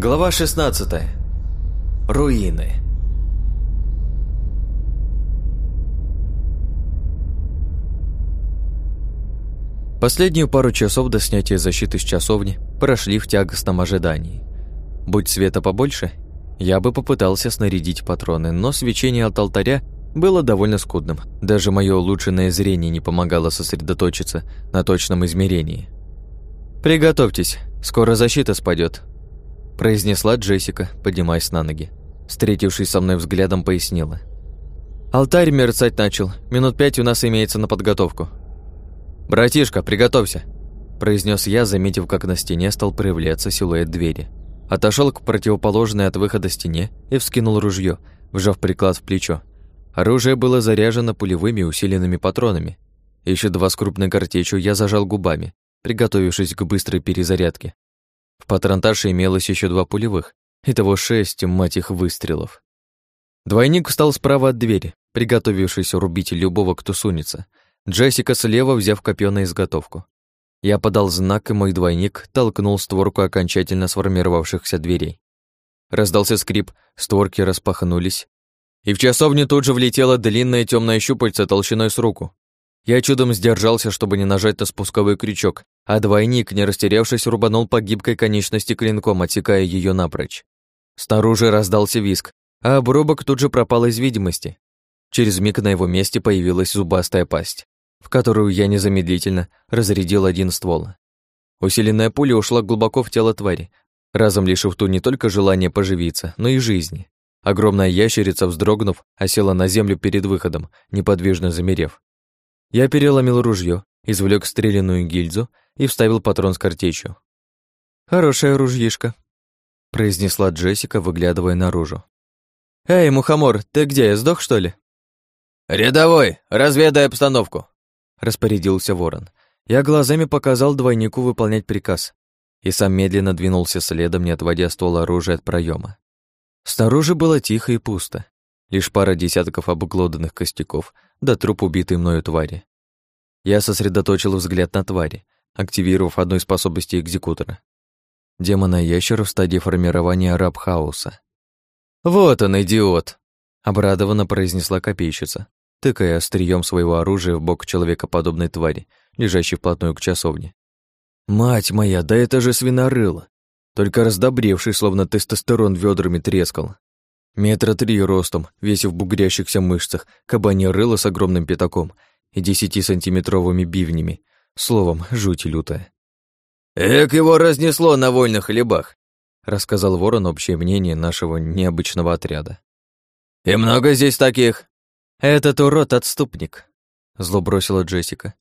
Глава 16. Руины. Последнюю пару часов до снятия защиты с часовни прошли в тягостном ожидании. Будь света побольше, я бы попытался снарядить патроны, но свечение от алтаря было довольно скудным. Даже мое улучшенное зрение не помогало сосредоточиться на точном измерении. «Приготовьтесь, скоро защита спадет, произнесла Джессика, поднимаясь на ноги. Встретившись со мной взглядом, пояснила. «Алтарь мерцать начал. Минут пять у нас имеется на подготовку». «Братишка, приготовься», произнес я, заметив, как на стене стал проявляться силуэт двери. Отошел к противоположной от выхода стене и вскинул ружье, вжав приклад в плечо. Оружие было заряжено пулевыми усиленными патронами. Еще два с крупной картечью я зажал губами, приготовившись к быстрой перезарядке. В патронташе имелось еще два пулевых, итого шесть, мать их, выстрелов. Двойник встал справа от двери, приготовившись рубить любого, кто сунется. Джессика слева, взяв копье на изготовку. Я подал знак, и мой двойник толкнул створку окончательно сформировавшихся дверей. Раздался скрип, створки распахнулись, и в часовню тут же влетела длинная темная щупальца толщиной с руку. Я чудом сдержался, чтобы не нажать на спусковой крючок, а двойник, не растерявшись, рубанул по гибкой конечности клинком, отсекая ее напрочь. Снаружи раздался виск, а обрубок тут же пропал из видимости. Через миг на его месте появилась зубастая пасть, в которую я незамедлительно разрядил один ствол. Усиленная пуля ушла глубоко в тело твари, разом лишив ту не только желания поживиться, но и жизни. Огромная ящерица, вздрогнув, осела на землю перед выходом, неподвижно замерев. Я переломил ружье, извлек стрелянную гильзу и вставил патрон с картечью. «Хорошая ружьишка», — произнесла Джессика, выглядывая наружу. «Эй, мухомор, ты где, сдох, что ли?» «Рядовой, разведай обстановку», — распорядился ворон. Я глазами показал двойнику выполнять приказ и сам медленно двинулся следом, не отводя ствол оружия от проема. Снаружи было тихо и пусто. Лишь пара десятков обглоданных костяков да труп убитой мною твари. Я сосредоточил взгляд на твари, активировав одну из способностей экзекутора. Демона ящера в стадии формирования раб-хаоса. «Вот он, идиот!» — обрадованно произнесла копейщица, тыкая острием своего оружия в бок человекоподобной твари, лежащей вплотную к часовне. «Мать моя, да это же свинорыло! Только раздобревший, словно тестостерон ведрами трескал. Метра три ростом, весь в бугрящихся мышцах, кабанье рыло с огромным пятаком и десятисантиметровыми бивнями. Словом, жуть лютая. «Эк, его разнесло на вольных хлебах», рассказал ворон общее мнение нашего необычного отряда. «И много здесь таких?» «Этот урод отступник», зло бросила Джессика.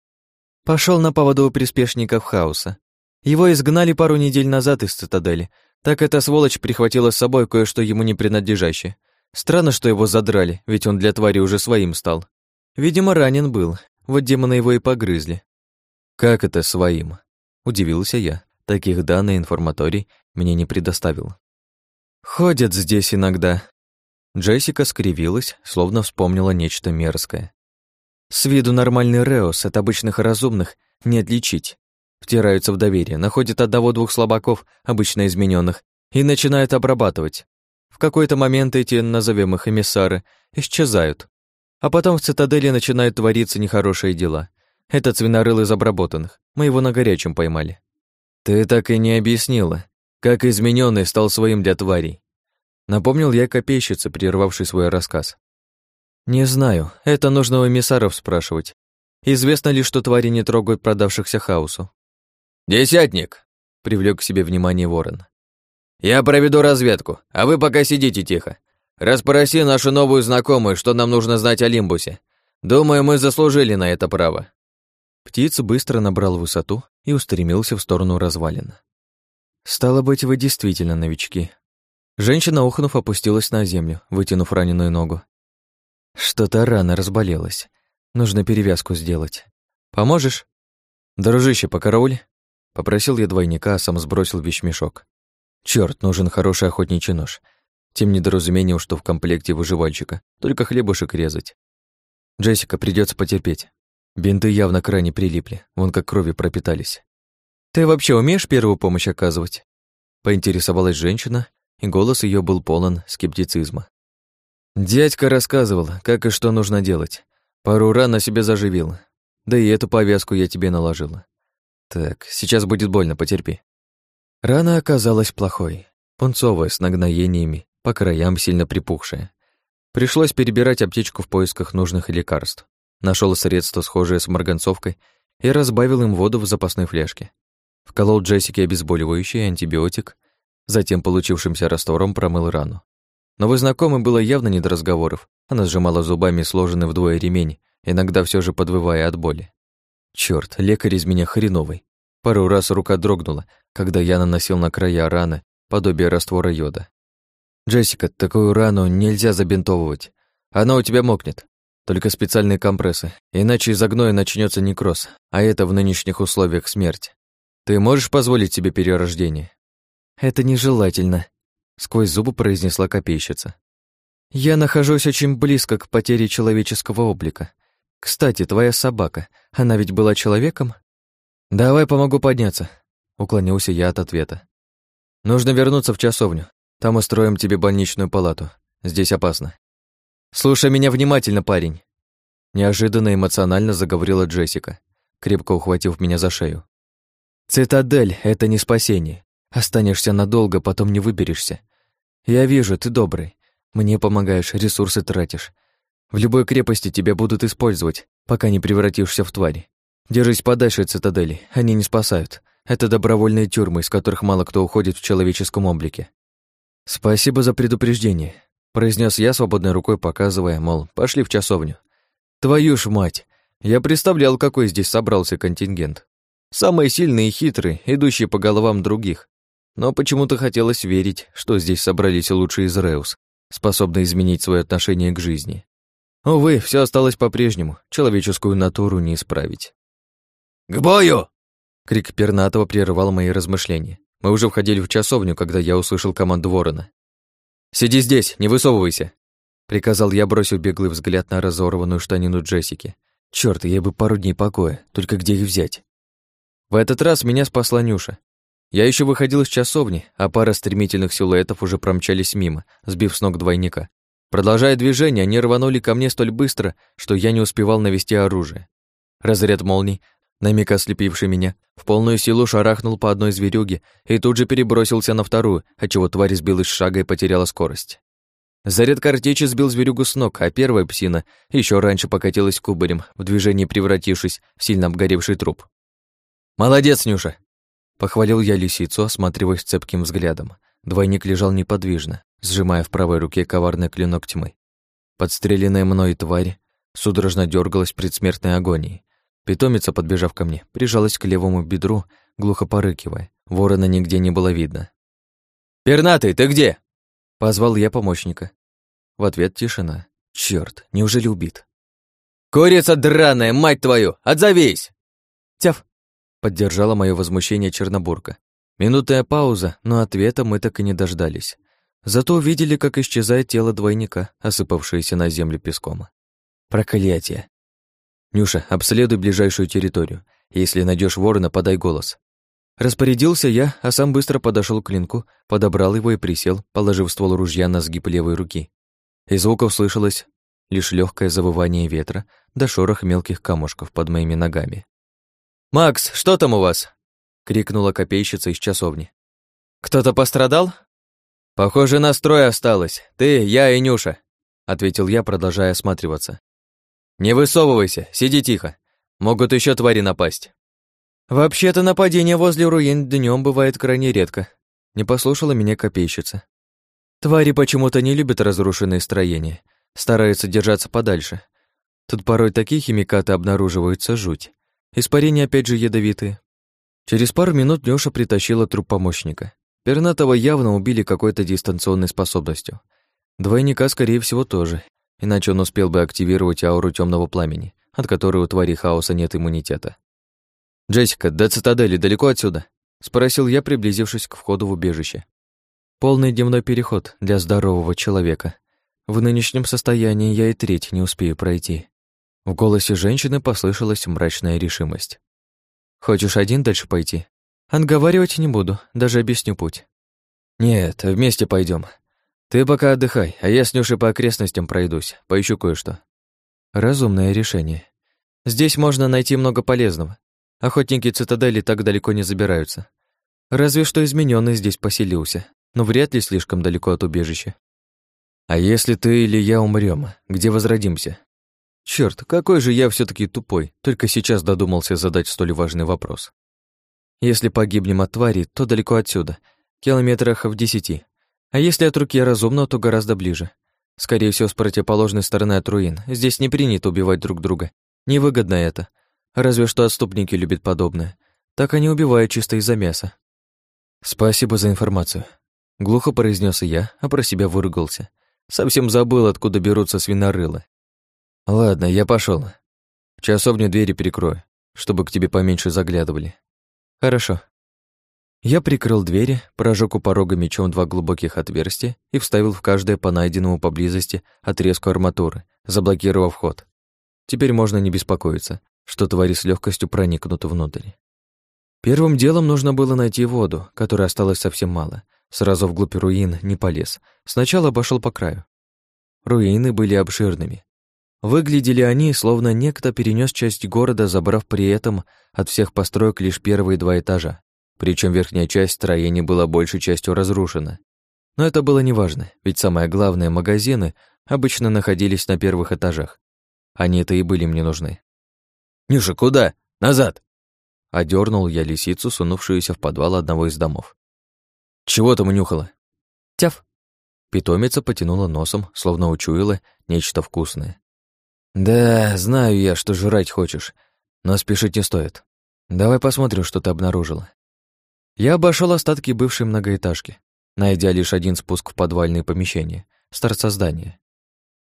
Пошел на поводу у приспешников хаоса. Его изгнали пару недель назад из цитадели, так эта сволочь прихватила с собой кое-что ему не принадлежащее. Странно, что его задрали, ведь он для твари уже своим стал. Видимо, ранен был, вот демоны его и погрызли. «Как это своим?» — удивился я. Таких данных информаторий мне не предоставил. «Ходят здесь иногда». Джессика скривилась, словно вспомнила нечто мерзкое. «С виду нормальный Реос от обычных разумных не отличить втираются в доверие, находят одного-двух слабаков, обычно измененных, и начинают обрабатывать. В какой-то момент эти, назовем их эмиссары, исчезают. А потом в цитадели начинают твориться нехорошие дела. Этот свинорыл из обработанных. Мы его на горячем поймали. Ты так и не объяснила, как измененный стал своим для тварей. Напомнил я копейщице, прервавший свой рассказ. Не знаю, это нужно у эмиссаров спрашивать. Известно ли, что твари не трогают продавшихся хаосу. «Десятник!» — привлек к себе внимание ворон. «Я проведу разведку, а вы пока сидите тихо. Расспроси нашу новую знакомую, что нам нужно знать о Лимбусе. Думаю, мы заслужили на это право». Птица быстро набрал высоту и устремился в сторону развалин. «Стало быть, вы действительно новички». Женщина, ухнув, опустилась на землю, вытянув раненую ногу. Что-то рано разболелась. Нужно перевязку сделать. Поможешь? Дружище, покарауль. Попросил я двойника, а сам сбросил вещмешок. Черт, нужен хороший охотничий нож. Тем недоразумением, что в комплекте выживальщика. Только хлебушек резать. Джессика, придется потерпеть. Бинты явно крайне прилипли, вон как крови пропитались. Ты вообще умеешь первую помощь оказывать? Поинтересовалась женщина, и голос ее был полон скептицизма. Дядька рассказывал, как и что нужно делать. Пару ран на себе заживил. Да и эту повязку я тебе наложила. Так, сейчас будет больно, потерпи. Рана оказалась плохой, пунцовая, с нагноениями, по краям сильно припухшая. Пришлось перебирать аптечку в поисках нужных лекарств. Нашел средство, схожее с марганцовкой, и разбавил им воду в запасной фляжке. Вколол Джессике обезболивающий антибиотик, затем получившимся раствором промыл рану. Новый знакомый было явно не до разговоров. Она сжимала зубами сложенный вдвое ремень, иногда все же подвывая от боли. Черт, лекарь из меня хреновый. Пару раз рука дрогнула, когда я наносил на края раны подобие раствора йода. «Джессика, такую рану нельзя забинтовывать. Она у тебя мокнет. Только специальные компрессы, иначе из-за гноя начнется некроз, а это в нынешних условиях смерть. Ты можешь позволить себе перерождение?» «Это нежелательно», — сквозь зубы произнесла копейщица. «Я нахожусь очень близко к потере человеческого облика. Кстати, твоя собака, она ведь была человеком?» «Давай помогу подняться», — уклонился я от ответа. «Нужно вернуться в часовню. Там устроим тебе больничную палату. Здесь опасно». «Слушай меня внимательно, парень!» Неожиданно эмоционально заговорила Джессика, крепко ухватив меня за шею. «Цитадель — это не спасение. Останешься надолго, потом не выберешься. Я вижу, ты добрый. Мне помогаешь, ресурсы тратишь. В любой крепости тебя будут использовать, пока не превратишься в тварь. Держись подальше от цитадели, они не спасают. Это добровольные тюрьмы, из которых мало кто уходит в человеческом облике. Спасибо за предупреждение, произнес я свободной рукой, показывая, мол, пошли в часовню. Твою ж мать! Я представлял, какой здесь собрался контингент. Самые сильные и хитрые, идущие по головам других. Но почему-то хотелось верить, что здесь собрались лучшие из Реус, способные изменить свое отношение к жизни. Увы, все осталось по-прежнему, человеческую натуру не исправить. «К бою!» Крик Пернатова прервал мои размышления. Мы уже входили в часовню, когда я услышал команду ворона. «Сиди здесь, не высовывайся!» Приказал я, бросив беглый взгляд на разорванную штанину Джессики. Чёрт, ей бы пару дней покоя, только где их взять? В этот раз меня спасла Нюша. Я еще выходил из часовни, а пара стремительных силуэтов уже промчались мимо, сбив с ног двойника. Продолжая движение, они рванули ко мне столь быстро, что я не успевал навести оружие. Разряд молний, на миг ослепивший меня, в полную силу шарахнул по одной зверюге и тут же перебросился на вторую, отчего тварь сбилась с шага и потеряла скорость. Заряд картечи сбил зверюгу с ног, а первая псина еще раньше покатилась кубарем, в движении превратившись в сильно обгоревший труп. «Молодец, Нюша!» Похвалил я лисицу, осматриваясь цепким взглядом. Двойник лежал неподвижно, сжимая в правой руке коварный клинок тьмы. Подстреленная мной тварь судорожно дергалась в предсмертной агонии. Питомица, подбежав ко мне, прижалась к левому бедру, глухо порыкивая. Ворона нигде не было видно. «Пернатый, ты где?» Позвал я помощника. В ответ тишина. Черт, неужели убит? «Курица драная, мать твою! Отзовись!» «Тяф!» Поддержала мое возмущение Чернобурка. Минутная пауза, но ответа мы так и не дождались. Зато увидели, как исчезает тело двойника, осыпавшееся на землю песком. Проклятие. «Нюша, обследуй ближайшую территорию. Если найдешь ворона, подай голос». Распорядился я, а сам быстро подошел к клинку, подобрал его и присел, положив ствол ружья на сгиб левой руки. Из звуков слышалось лишь легкое завывание ветра да шорох мелких камушков под моими ногами. «Макс, что там у вас?» — крикнула копейщица из часовни. «Кто-то пострадал?» «Похоже, настрой осталось. Ты, я и Нюша», — ответил я, продолжая осматриваться. «Не высовывайся, сиди тихо. Могут еще твари напасть». «Вообще-то нападение возле руин днем бывает крайне редко», — не послушала меня копейщица. «Твари почему-то не любят разрушенные строения, стараются держаться подальше. Тут порой такие химикаты обнаруживаются жуть. Испарения опять же ядовитые». Через пару минут Лёша притащила труп помощника. Пернатого явно убили какой-то дистанционной способностью. Двойника, скорее всего, тоже, иначе он успел бы активировать ауру темного пламени, от которой у твари хаоса нет иммунитета. «Джессика, до цитадели далеко отсюда?» — спросил я, приблизившись к входу в убежище. «Полный дневной переход для здорового человека. В нынешнем состоянии я и треть не успею пройти». В голосе женщины послышалась мрачная решимость. «Хочешь один дальше пойти?» «Отговаривать не буду, даже объясню путь». Нет, вместе пойдем. Ты пока отдыхай, а я с Нюшей по окрестностям пройдусь, поищу кое-что. Разумное решение. Здесь можно найти много полезного. Охотники цитадели так далеко не забираются. Разве что измененный здесь поселился, но вряд ли слишком далеко от убежища. А если ты или я умрем, где возродимся? Черт, какой же я все таки тупой, только сейчас додумался задать столь важный вопрос. Если погибнем от твари, то далеко отсюда, километрах в десяти. А если от руки разумного, то гораздо ближе. Скорее всего, с противоположной стороны от руин. Здесь не принято убивать друг друга. Невыгодно это. Разве что отступники любят подобное. Так они убивают чисто из-за мяса. Спасибо за информацию. Глухо произнес я, а про себя выругался. Совсем забыл, откуда берутся свинорылы. Ладно, я пошел. В часовню двери перекрою, чтобы к тебе поменьше заглядывали. Хорошо. Я прикрыл двери, прожег у порога мечом два глубоких отверстия и вставил в каждое по найденному поблизости отрезку арматуры, заблокировав вход. Теперь можно не беспокоиться, что твари с легкостью проникнут внутрь. Первым делом нужно было найти воду, которой осталось совсем мало. Сразу вглубь руин не полез. Сначала обошел по краю. Руины были обширными. Выглядели они, словно некто перенес часть города, забрав при этом от всех построек лишь первые два этажа. Причем верхняя часть строения была большей частью разрушена. Но это было неважно, ведь самое главное, магазины обычно находились на первых этажах. Они-то и были мне нужны. «Нюша, куда? Назад!» Одернул я лисицу, сунувшуюся в подвал одного из домов. «Чего там унюхала?» «Тяф!» Питомица потянула носом, словно учуяла нечто вкусное. «Да, знаю я, что жрать хочешь, но спешить не стоит. Давай посмотрим, что ты обнаружила». Я обошел остатки бывшей многоэтажки, найдя лишь один спуск в подвальные помещения, с торца здания.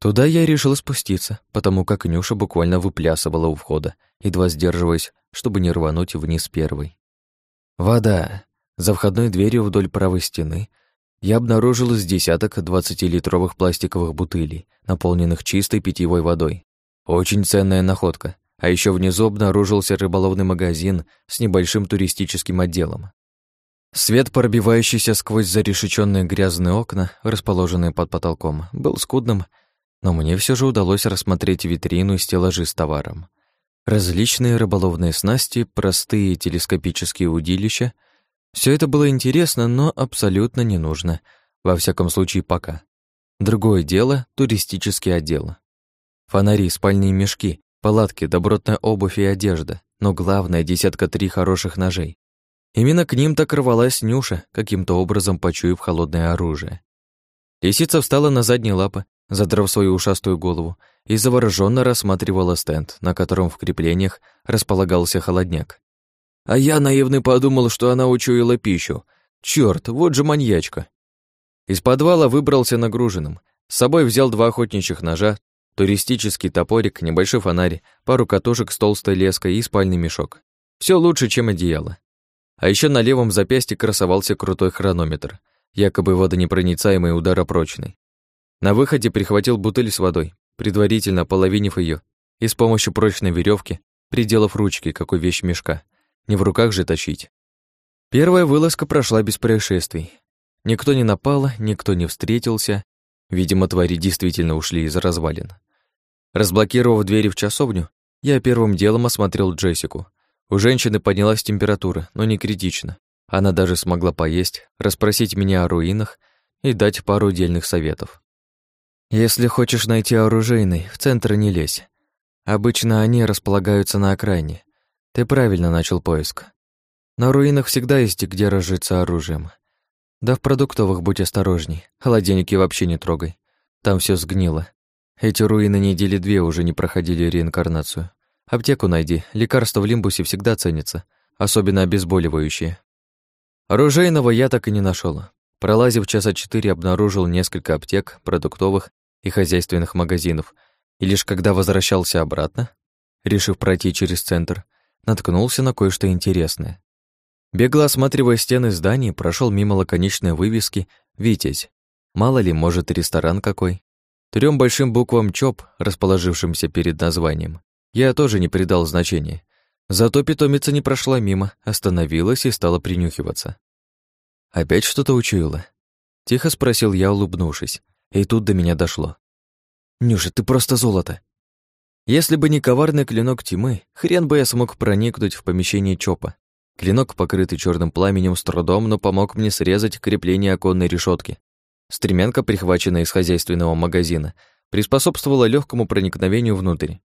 Туда я решил спуститься, потому как Нюша буквально выплясывала у входа, едва сдерживаясь, чтобы не рвануть вниз первой. Вода. За входной дверью вдоль правой стены я обнаружил из десяток двадцатилитровых пластиковых бутылей, наполненных чистой питьевой водой. Очень ценная находка. А еще внизу обнаружился рыболовный магазин с небольшим туристическим отделом. Свет, пробивающийся сквозь зарешеченные грязные окна, расположенные под потолком, был скудным, но мне все же удалось рассмотреть витрину и стеллажи с товаром. Различные рыболовные снасти, простые телескопические удилища — все это было интересно, но абсолютно не нужно, во всяком случае пока. Другое дело — туристический отдел. Фонари, спальные мешки, палатки, добротная обувь и одежда, но главное — десятка три хороших ножей, Именно к ним так рвалась Нюша, каким-то образом почуяв холодное оружие. Лисица встала на задние лапы, задрав свою ушастую голову, и завороженно рассматривала стенд, на котором в креплениях располагался холодняк. А я наивный подумал, что она учуяла пищу. Чёрт, вот же маньячка. Из подвала выбрался нагруженным. С собой взял два охотничьих ножа, туристический топорик, небольшой фонарь, пару катушек с толстой леской и спальный мешок. Все лучше, чем одеяло. А еще на левом запястье красовался крутой хронометр, якобы водонепроницаемый ударопрочный. На выходе прихватил бутыль с водой, предварительно половинив ее, и с помощью прочной веревки, приделав ручки, как у вещь мешка, не в руках же тащить. Первая вылазка прошла без происшествий. Никто не напал, никто не встретился. Видимо, твари действительно ушли из развалин. Разблокировав двери в часовню, я первым делом осмотрел Джессику, у женщины поднялась температура, но не критично. Она даже смогла поесть, расспросить меня о руинах и дать пару дельных советов. Если хочешь найти оружейный, в центр не лезь. Обычно они располагаются на окраине. Ты правильно начал поиск. На руинах всегда есть где разжиться оружием. Да в продуктовых будь осторожней, холодильники вообще не трогай. Там все сгнило. Эти руины недели две уже не проходили реинкарнацию. Аптеку найди, лекарства в Лимбусе всегда ценятся, особенно обезболивающие. Оружейного я так и не нашел. Пролазив часа четыре, обнаружил несколько аптек, продуктовых и хозяйственных магазинов, и лишь когда возвращался обратно, решив пройти через центр, наткнулся на кое-что интересное. Бегло осматривая стены зданий, прошел мимо лаконичной вывески «Витязь». Мало ли, может, ресторан какой. Трем большим буквам ЧОП, расположившимся перед названием, я тоже не придал значения. Зато питомица не прошла мимо, остановилась и стала принюхиваться. Опять что-то учуяла. Тихо спросил я, улыбнувшись. И тут до меня дошло. «Нюша, ты просто золото!» Если бы не коварный клинок тьмы, хрен бы я смог проникнуть в помещение ЧОПа. Клинок, покрытый черным пламенем, с трудом, но помог мне срезать крепление оконной решетки. Стремянка, прихваченная из хозяйственного магазина, приспособствовала легкому проникновению внутрь.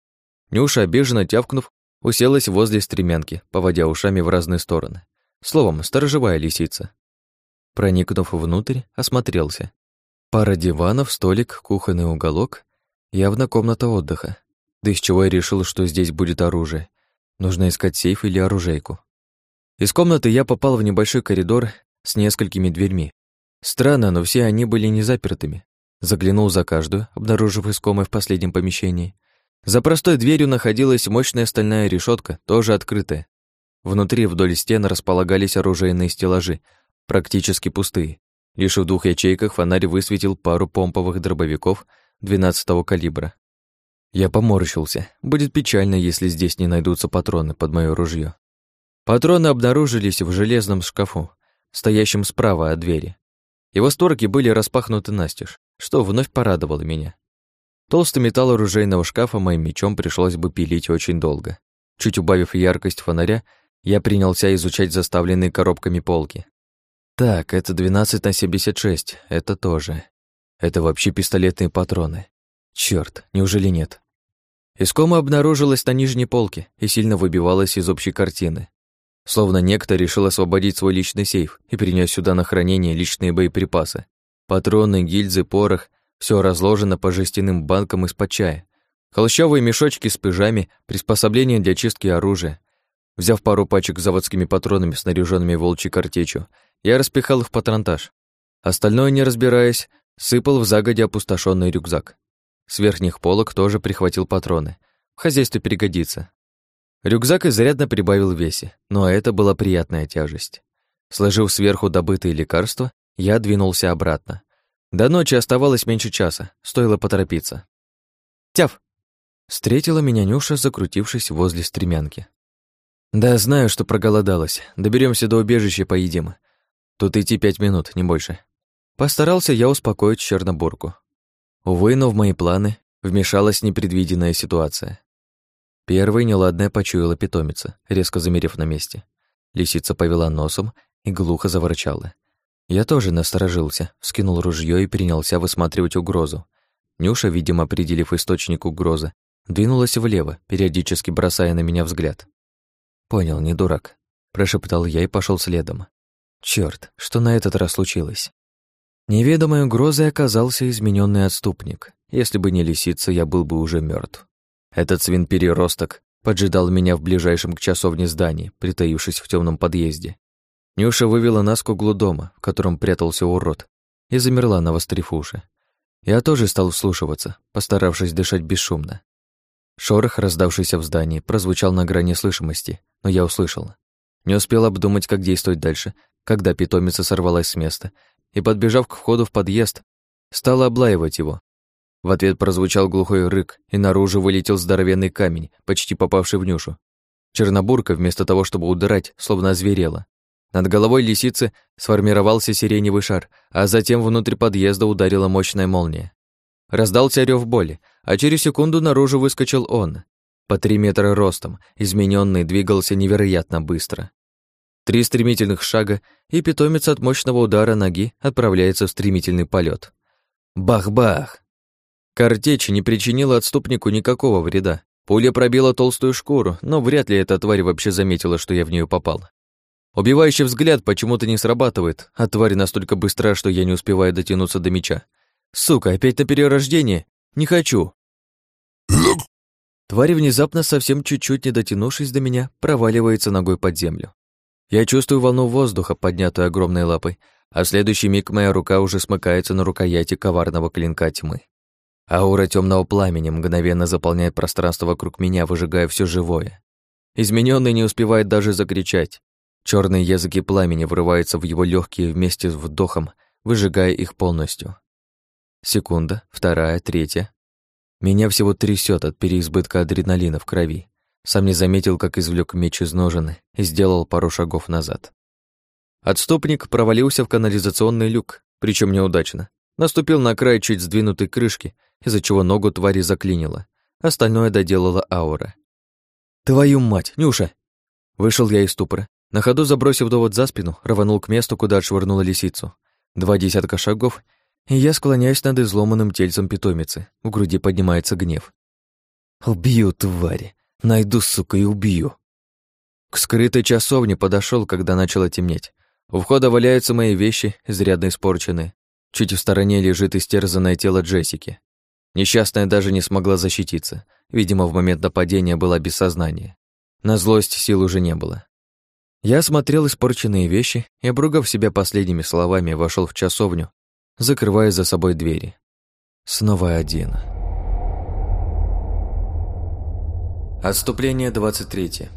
Нюша, обиженно тявкнув, уселась возле стремянки, поводя ушами в разные стороны. Словом, сторожевая лисица. Проникнув внутрь, осмотрелся. Пара диванов, столик, кухонный уголок. Явно комната отдыха. Да из чего я решил, что здесь будет оружие. Нужно искать сейф или оружейку. Из комнаты я попал в небольшой коридор с несколькими дверьми. Странно, но все они были не запертыми. Заглянул за каждую, обнаружив искомое в последнем помещении. За простой дверью находилась мощная стальная решетка, тоже открытая. Внутри вдоль стен располагались оружейные стеллажи, практически пустые. Лишь в двух ячейках фонарь высветил пару помповых дробовиков 12-го калибра. Я поморщился. Будет печально, если здесь не найдутся патроны под моё ружье. Патроны обнаружились в железном шкафу, стоящем справа от двери. Его створки были распахнуты настежь, что вновь порадовало меня. Толстый металл оружейного шкафа моим мечом пришлось бы пилить очень долго. Чуть убавив яркость фонаря, я принялся изучать заставленные коробками полки. Так, это 12 на 76, это тоже. Это вообще пистолетные патроны. Чёрт, неужели нет? Искома обнаружилась на нижней полке и сильно выбивалась из общей картины. Словно некто решил освободить свой личный сейф и принес сюда на хранение личные боеприпасы. Патроны, гильзы, порох — все разложено по жестяным банкам из-под чая. Холщовые мешочки с пыжами, приспособления для чистки оружия. Взяв пару пачек с заводскими патронами, снаряженными волчьей картечью, я распихал их в патронтаж. Остальное, не разбираясь, сыпал в загоди опустошенный рюкзак. С верхних полок тоже прихватил патроны. В хозяйстве пригодится. Рюкзак изрядно прибавил весе, но это была приятная тяжесть. Сложив сверху добытые лекарства, я двинулся обратно. До ночи оставалось меньше часа, стоило поторопиться. «Тяв!» Встретила меня Нюша, закрутившись возле стремянки. «Да, знаю, что проголодалась. Доберемся до убежища, поедим. Тут идти пять минут, не больше». Постарался я успокоить Чернобурку. Увы, но в мои планы вмешалась непредвиденная ситуация. Первой неладное почуяла питомица, резко замерев на месте. Лисица повела носом и глухо заворчала. Я тоже насторожился, вскинул ружье и принялся высматривать угрозу. Нюша, видимо, определив источник угрозы, двинулась влево, периодически бросая на меня взгляд. «Понял, не дурак», — прошептал я и пошел следом. Черт, что на этот раз случилось? Неведомой угрозой оказался измененный отступник. Если бы не лисица, я был бы уже мертв. Этот свин-переросток поджидал меня в ближайшем к часовне здании, притаившись в темном подъезде. Нюша вывела нас к углу дома, в котором прятался урод, и замерла, навострив уши. Я тоже стал вслушиваться, постаравшись дышать бесшумно. Шорох, раздавшийся в здании, прозвучал на грани слышимости, но я услышал. Не успел обдумать, как действовать дальше, когда питомица сорвалась с места и, подбежав к входу в подъезд, стала облаивать его, в ответ прозвучал глухой рык, и наружу вылетел здоровенный камень, почти попавший в Нюшу. Чернобурка, вместо того, чтобы удрать, словно озверела. Над головой лисицы сформировался сиреневый шар, а затем внутрь подъезда ударила мощная молния. Раздался рев боли, а через секунду наружу выскочил он. По три метра ростом, измененный, двигался невероятно быстро. Три стремительных шага, и питомец от мощного удара ноги отправляется в стремительный полет. Бах-бах! Картечь не причинила отступнику никакого вреда. Пуля пробила толстую шкуру, но вряд ли эта тварь вообще заметила, что я в нее попал. Убивающий взгляд почему-то не срабатывает, а тварь настолько быстра, что я не успеваю дотянуться до меча. Сука, опять на перерождение? Не хочу. Тварь внезапно, совсем чуть-чуть не дотянувшись до меня, проваливается ногой под землю. Я чувствую волну воздуха, поднятую огромной лапой, а в следующий миг моя рука уже смыкается на рукояти коварного клинка тьмы. Аура темного пламени мгновенно заполняет пространство вокруг меня, выжигая все живое. Измененный не успевает даже закричать. Черные языки пламени врываются в его легкие вместе с вдохом, выжигая их полностью. Секунда, вторая, третья. Меня всего трясет от переизбытка адреналина в крови. Сам не заметил, как извлек меч из ножен и сделал пару шагов назад. Отступник провалился в канализационный люк, причем неудачно. Наступил на край чуть сдвинутой крышки, из-за чего ногу твари заклинило. Остальное доделала аура. «Твою мать, Нюша!» Вышел я из ступора. На ходу, забросив довод за спину, рванул к месту, куда отшвырнула лисицу. Два десятка шагов, и я склоняюсь над изломанным тельцем питомицы. В груди поднимается гнев. «Убью, твари! Найду, сука, и убью!» К скрытой часовне подошел, когда начало темнеть. У входа валяются мои вещи, изрядно испорченные. Чуть в стороне лежит истерзанное тело Джессики. Несчастная даже не смогла защититься. Видимо, в момент нападения была без сознания. На злость сил уже не было. Я осмотрел испорченные вещи и, обругав себя последними словами, вошел в часовню, закрывая за собой двери. Снова один. Отступление 23.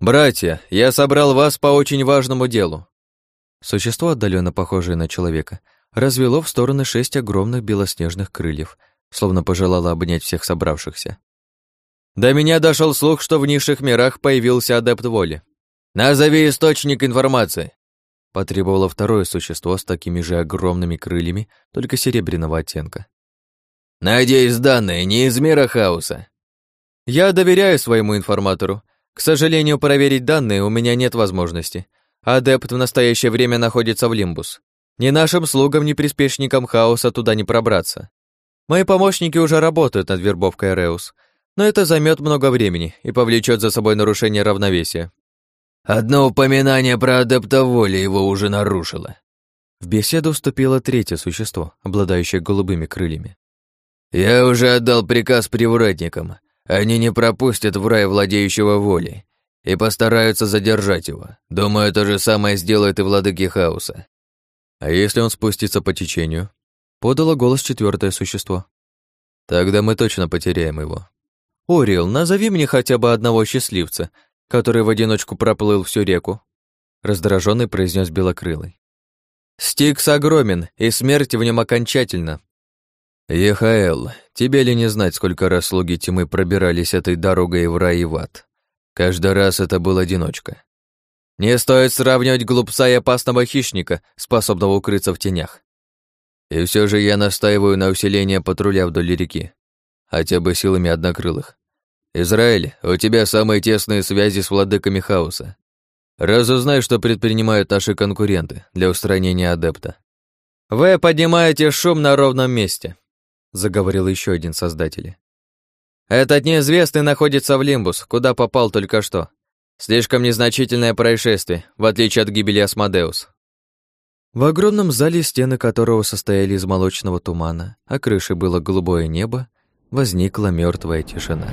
«Братья, я собрал вас по очень важному делу». Существо, отдаленно похожее на человека, развело в стороны шесть огромных белоснежных крыльев, словно пожелало обнять всех собравшихся. До меня дошел слух, что в низших мирах появился адепт воли. Назови источник информации. Потребовало второе существо с такими же огромными крыльями, только серебряного оттенка. Надеюсь, данные не из мира хаоса. Я доверяю своему информатору, к сожалению, проверить данные у меня нет возможности. Адепт в настоящее время находится в Лимбус. Ни нашим слугам, ни приспешникам хаоса туда не пробраться. Мои помощники уже работают над вербовкой Реус, но это займет много времени и повлечет за собой нарушение равновесия. Одно упоминание про адепта воли его уже нарушило. В беседу вступило третье существо, обладающее голубыми крыльями. «Я уже отдал приказ привратникам они не пропустят в рай владеющего волей и постараются задержать его. Думаю, то же самое сделает и владыки хаоса. А если он спустится по течению? Подало голос четвертое существо. Тогда мы точно потеряем его. Орил, назови мне хотя бы одного счастливца, который в одиночку проплыл всю реку. Раздраженный произнес Белокрылый. Стикс огромен, и смерть в нем окончательно. «Ехаэл, тебе ли не знать, сколько раз слуги тьмы пробирались этой дорогой в рай и в ад? Каждый раз это был одиночка. Не стоит сравнивать глупца и опасного хищника, способного укрыться в тенях. И все же я настаиваю на усилении патруля вдоль реки, хотя бы силами однокрылых. Израиль, у тебя самые тесные связи с владыками хаоса. Разузнай, что предпринимают наши конкуренты для устранения адепта. Вы поднимаете шум на ровном месте заговорил еще один создатель. Этот неизвестный находится в Лимбус, куда попал только что. Слишком незначительное происшествие, в отличие от гибели Асмодеус. В огромном зале, стены которого состояли из молочного тумана, а крышей было голубое небо, возникла мертвая тишина.